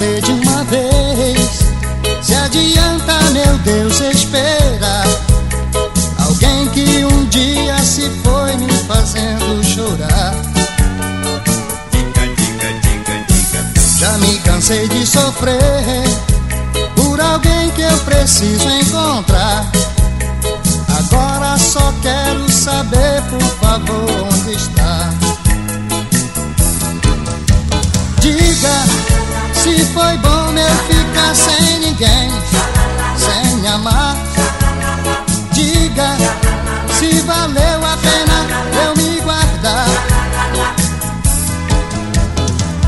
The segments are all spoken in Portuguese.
saber de uma vez. Se adianta, meu Deus, esperar Alguém que um dia se foi me fazendo chorar. Já me cansei de sofrer Por alguém que eu preciso encontrar. Agora só quero saber, por favor, onde está. Diga se foi bom eu ficar sem ninguém, sem amar. Diga se valeu a pena eu me guardar.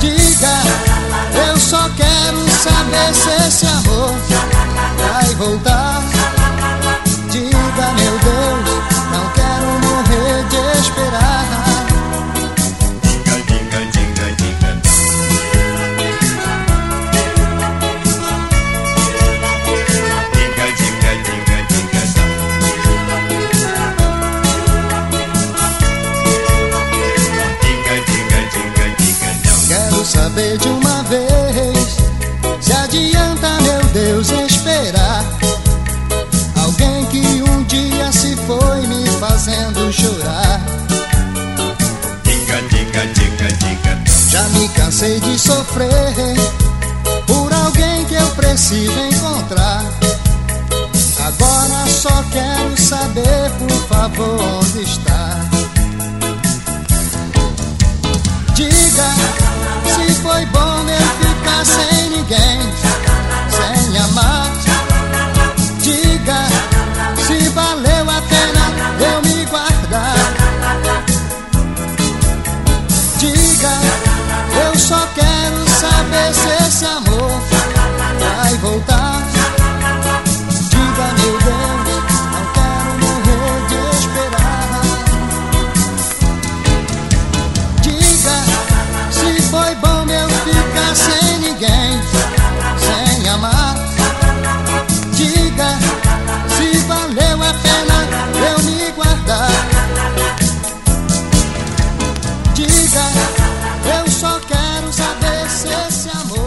Diga, eu só quero saber se esse amor saber de uma vez se adianta, meu Deus, esperar alguém que um dia se foi me fazendo chorar. Diga, diga, diga, diga, não. Já me cansei de sofrer por alguém que eu preciso encontrar. Agora só quero saber, por favor, onde está. Diga Eu só quero saber se esse amor vai voltar. Diga, meu Deus, não quero morrer de esperar. Diga se foi bom eu ficar sem. amor.